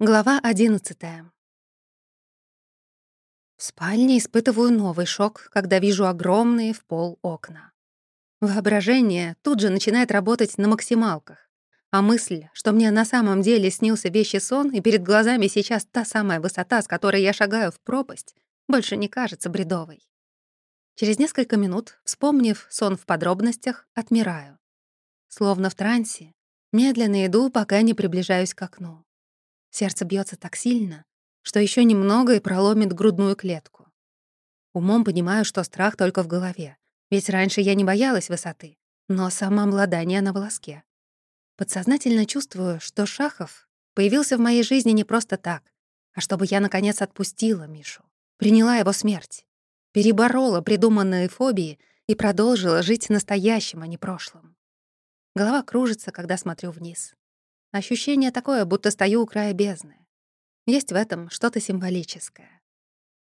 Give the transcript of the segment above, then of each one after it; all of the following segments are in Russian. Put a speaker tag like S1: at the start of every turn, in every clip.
S1: Глава 11 В спальне испытываю новый шок, когда вижу огромные в пол окна. Воображение тут же начинает работать на максималках, а мысль, что мне на самом деле снился вещий сон, и перед глазами сейчас та самая высота, с которой я шагаю в пропасть, больше не кажется бредовой. Через несколько минут, вспомнив сон в подробностях, отмираю. Словно в трансе, медленно иду, пока не приближаюсь к окну. Сердце бьется так сильно, что еще немного и проломит грудную клетку. Умом понимаю, что страх только в голове, ведь раньше я не боялась высоты, но самообладание на волоске. Подсознательно чувствую, что Шахов появился в моей жизни не просто так, а чтобы я, наконец, отпустила Мишу, приняла его смерть, переборола придуманные фобии и продолжила жить настоящим, а не прошлым. Голова кружится, когда смотрю вниз. Ощущение такое, будто стою у края бездны. Есть в этом что-то символическое.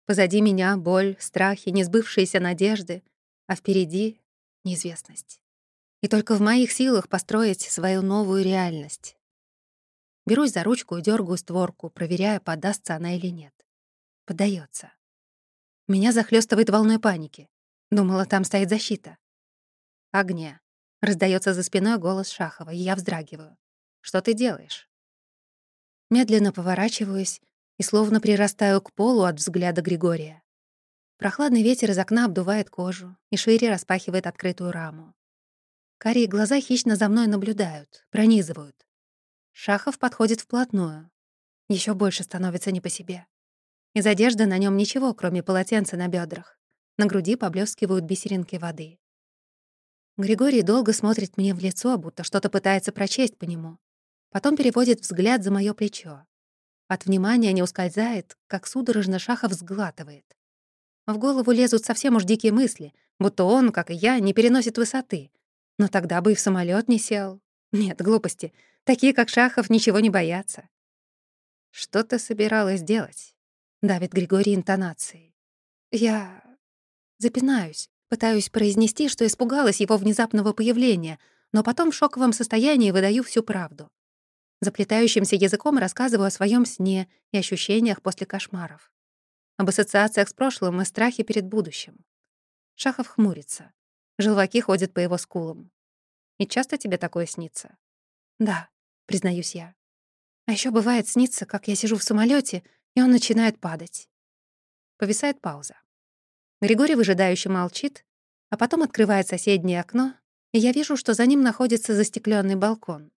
S1: Позади меня боль, страхи, несбывшиеся надежды, а впереди — неизвестность. И только в моих силах построить свою новую реальность. Берусь за ручку и дергаю створку, проверяя, подастся она или нет. Поддается. Меня захлестывает волной паники. Думала, там стоит защита. Огня. Раздается за спиной голос Шахова, и я вздрагиваю. Что ты делаешь?» Медленно поворачиваюсь и словно прирастаю к полу от взгляда Григория. Прохладный ветер из окна обдувает кожу и шире распахивает открытую раму. Карие глаза хищно за мной наблюдают, пронизывают. Шахов подходит вплотную. Еще больше становится не по себе. Из одежды на нем ничего, кроме полотенца на бедрах. На груди поблескивают бисеринки воды. Григорий долго смотрит мне в лицо, будто что-то пытается прочесть по нему. Потом переводит взгляд за моё плечо. От внимания не ускользает, как судорожно Шахов сглатывает. В голову лезут совсем уж дикие мысли, будто он, как и я, не переносит высоты. Но тогда бы и в самолёт не сел. Нет, глупости. Такие, как Шахов, ничего не боятся. «Что ты собиралась делать?» — давит Григорий интонацией. «Я...» Запинаюсь, пытаюсь произнести, что испугалась его внезапного появления, но потом в шоковом состоянии выдаю всю правду. Заплетающимся языком рассказываю о своем сне и ощущениях после кошмаров. Об ассоциациях с прошлым и страхе перед будущим. Шахов хмурится. Желваки ходят по его скулам. «И часто тебе такое снится?» «Да», — признаюсь я. «А еще бывает снится, как я сижу в самолете, и он начинает падать». Повисает пауза. Григорий выжидающе молчит, а потом открывает соседнее окно, и я вижу, что за ним находится застекленный балкон.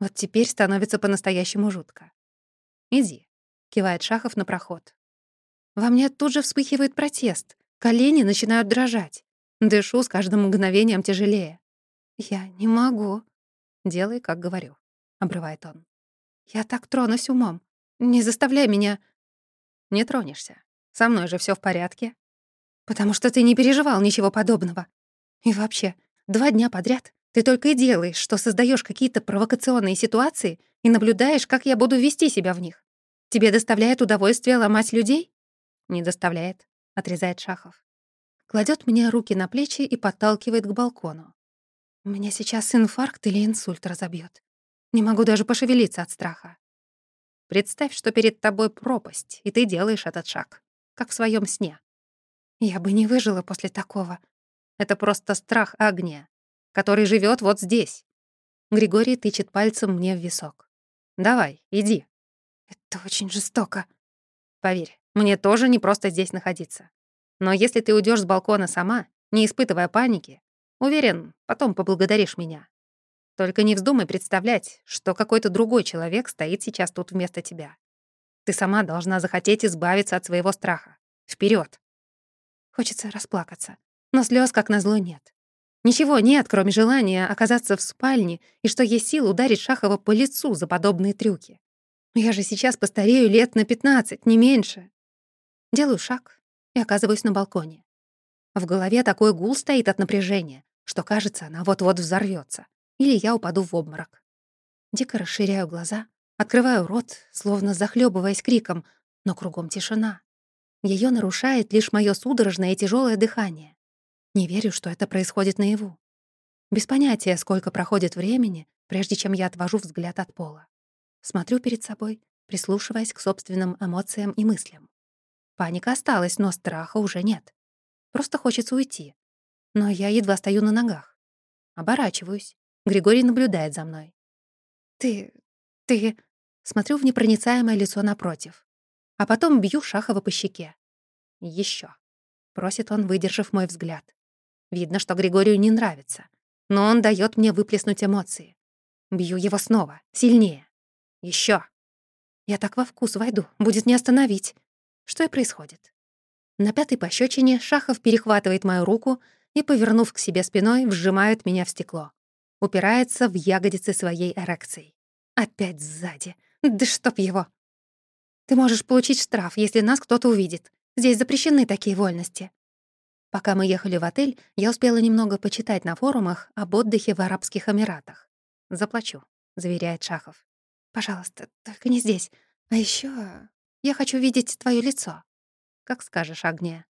S1: Вот теперь становится по-настоящему жутко. «Иди», — кивает Шахов на проход. Во мне тут же вспыхивает протест. Колени начинают дрожать. Дышу с каждым мгновением тяжелее. «Я не могу». «Делай, как говорю», — обрывает он. «Я так тронусь умом. Не заставляй меня...» «Не тронешься. Со мной же все в порядке». «Потому что ты не переживал ничего подобного. И вообще, два дня подряд ты только и делаешь, что создаешь какие-то провокационные ситуации и наблюдаешь, как я буду вести себя в них. Тебе доставляет удовольствие ломать людей? Не доставляет, отрезает Шахов. Кладет мне руки на плечи и подталкивает к балкону. Меня сейчас инфаркт или инсульт разобьет. Не могу даже пошевелиться от страха. Представь, что перед тобой пропасть, и ты делаешь этот шаг, как в своем сне. Я бы не выжила после такого. Это просто страх огня который живет вот здесь. Григорий тычет пальцем мне в висок. Давай, иди. Это очень жестоко. Поверь, мне тоже не просто здесь находиться. Но если ты уйдешь с балкона сама, не испытывая паники, уверен, потом поблагодаришь меня. Только не вздумай представлять, что какой-то другой человек стоит сейчас тут вместо тебя. Ты сама должна захотеть избавиться от своего страха. Вперед! Хочется расплакаться, но слез как назло нет. Ничего нет, кроме желания оказаться в спальне и что есть сил ударить Шахова по лицу за подобные трюки. Я же сейчас постарею лет на 15, не меньше. Делаю шаг и оказываюсь на балконе. В голове такой гул стоит от напряжения, что кажется, она вот-вот взорвется, или я упаду в обморок. Дико расширяю глаза, открываю рот, словно захлебываясь криком, но кругом тишина. Ее нарушает лишь мое судорожное и тяжелое дыхание. Не верю, что это происходит наяву. Без понятия, сколько проходит времени, прежде чем я отвожу взгляд от пола. Смотрю перед собой, прислушиваясь к собственным эмоциям и мыслям. Паника осталась, но страха уже нет. Просто хочется уйти. Но я едва стою на ногах. Оборачиваюсь. Григорий наблюдает за мной. «Ты... ты...» Смотрю в непроницаемое лицо напротив. А потом бью Шахова по щеке. Еще, просит он, выдержав мой взгляд. Видно, что Григорию не нравится. Но он дает мне выплеснуть эмоции. Бью его снова, сильнее. Еще. Я так во вкус войду, будет не остановить. Что и происходит. На пятой пощечине Шахов перехватывает мою руку и, повернув к себе спиной, вжимает меня в стекло. Упирается в ягодицы своей эрекцией. Опять сзади. Да чтоб его. Ты можешь получить штраф, если нас кто-то увидит. Здесь запрещены такие вольности. Пока мы ехали в отель, я успела немного почитать на форумах об отдыхе в Арабских Эмиратах. «Заплачу», — заверяет Шахов. «Пожалуйста, только не здесь. А еще я хочу видеть твое лицо». «Как скажешь, Агния».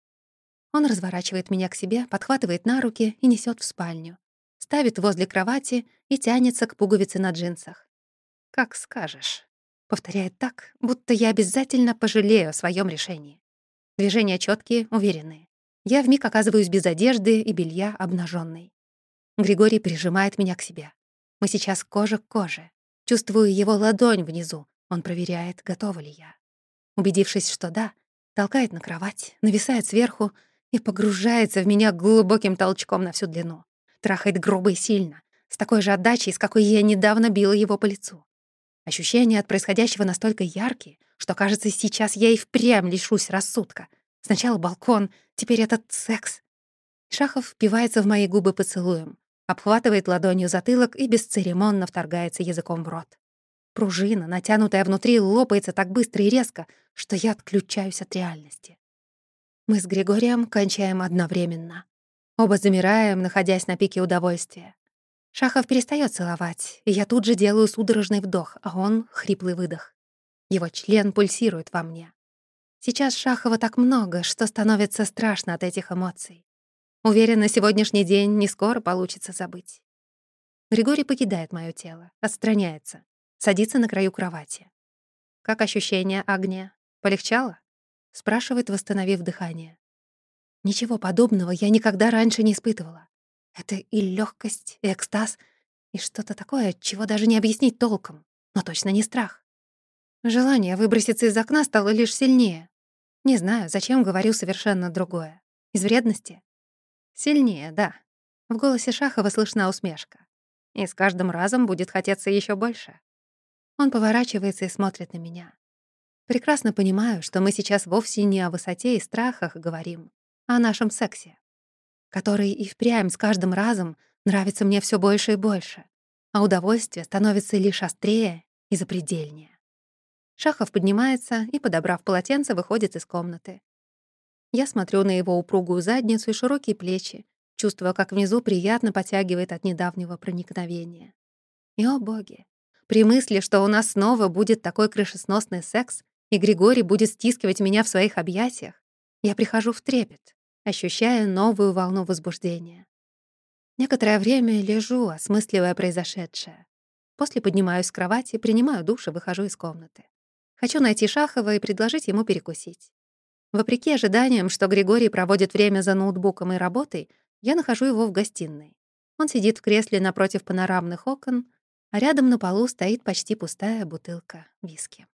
S1: Он разворачивает меня к себе, подхватывает на руки и несет в спальню. Ставит возле кровати и тянется к пуговице на джинсах. «Как скажешь», — повторяет так, будто я обязательно пожалею о своем решении. Движения четкие, уверенные. Я вмиг оказываюсь без одежды и белья обнаженной. Григорий прижимает меня к себе. Мы сейчас кожа к коже. Чувствую его ладонь внизу. Он проверяет, готова ли я. Убедившись, что да, толкает на кровать, нависает сверху и погружается в меня глубоким толчком на всю длину. Трахает грубо и сильно, с такой же отдачей, с какой я недавно била его по лицу. Ощущения от происходящего настолько яркие, что, кажется, сейчас я и впрямь лишусь рассудка. Сначала балкон, теперь этот секс. Шахов впивается в мои губы поцелуем, обхватывает ладонью затылок и бесцеремонно вторгается языком в рот. Пружина, натянутая внутри, лопается так быстро и резко, что я отключаюсь от реальности. Мы с Григорием кончаем одновременно. Оба замираем, находясь на пике удовольствия. Шахов перестает целовать, и я тут же делаю судорожный вдох, а он — хриплый выдох. Его член пульсирует во мне. Сейчас Шахова так много, что становится страшно от этих эмоций. Уверена, сегодняшний день не скоро получится забыть. Григорий покидает моё тело, отстраняется садится на краю кровати. «Как ощущение огня? Полегчало?» — спрашивает, восстановив дыхание. Ничего подобного я никогда раньше не испытывала. Это и легкость, и экстаз, и что-то такое, чего даже не объяснить толком, но точно не страх. Желание выброситься из окна стало лишь сильнее. Не знаю, зачем говорю совершенно другое. Из вредности? Сильнее, да. В голосе Шахова слышна усмешка. И с каждым разом будет хотеться еще больше. Он поворачивается и смотрит на меня. Прекрасно понимаю, что мы сейчас вовсе не о высоте и страхах говорим, а о нашем сексе, который и впрямь с каждым разом нравится мне все больше и больше, а удовольствие становится лишь острее и запредельнее. Шахов поднимается и, подобрав полотенце, выходит из комнаты. Я смотрю на его упругую задницу и широкие плечи, чувствуя, как внизу приятно потягивает от недавнего проникновения. И, о боги, при мысли, что у нас снова будет такой крышесносный секс, и Григорий будет стискивать меня в своих объятиях, я прихожу в трепет, ощущая новую волну возбуждения. Некоторое время лежу, осмысливая произошедшее. После поднимаюсь с кровати, принимаю душ и выхожу из комнаты. Хочу найти Шахова и предложить ему перекусить. Вопреки ожиданиям, что Григорий проводит время за ноутбуком и работой, я нахожу его в гостиной. Он сидит в кресле напротив панорамных окон, а рядом на полу стоит почти пустая бутылка виски.